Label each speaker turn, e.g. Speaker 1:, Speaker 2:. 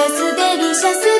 Speaker 1: ャスベリシャス